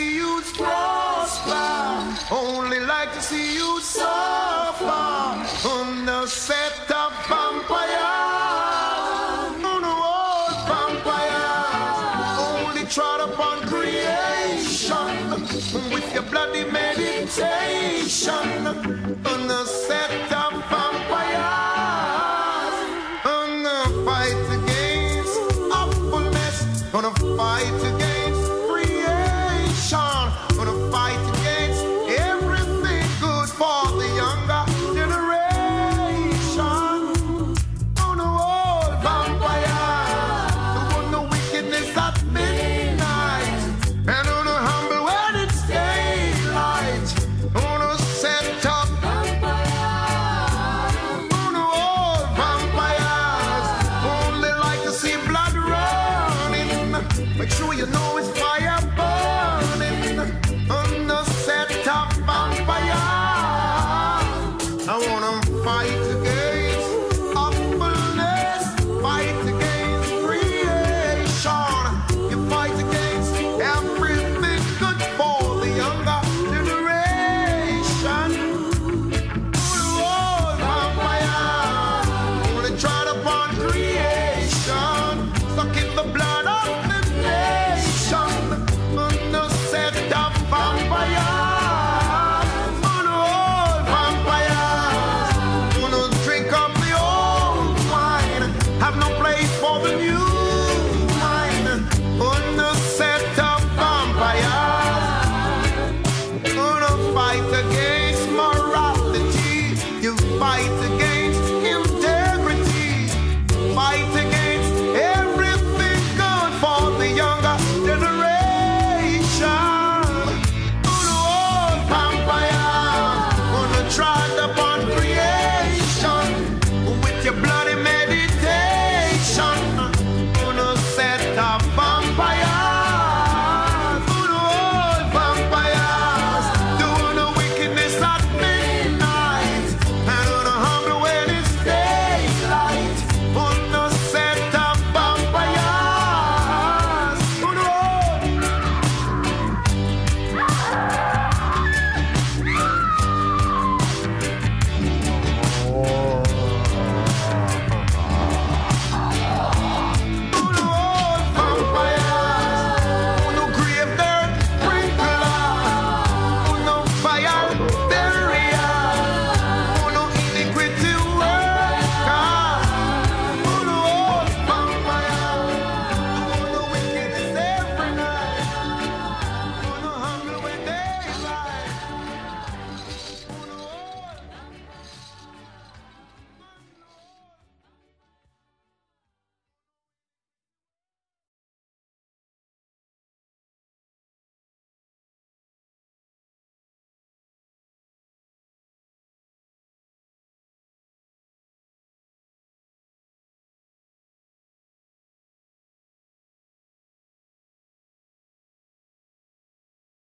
see you prosper. Only like to see you suffer. On the set of vampires. On the old vampires. Only trod upon creation. With your bloody meditation. On the set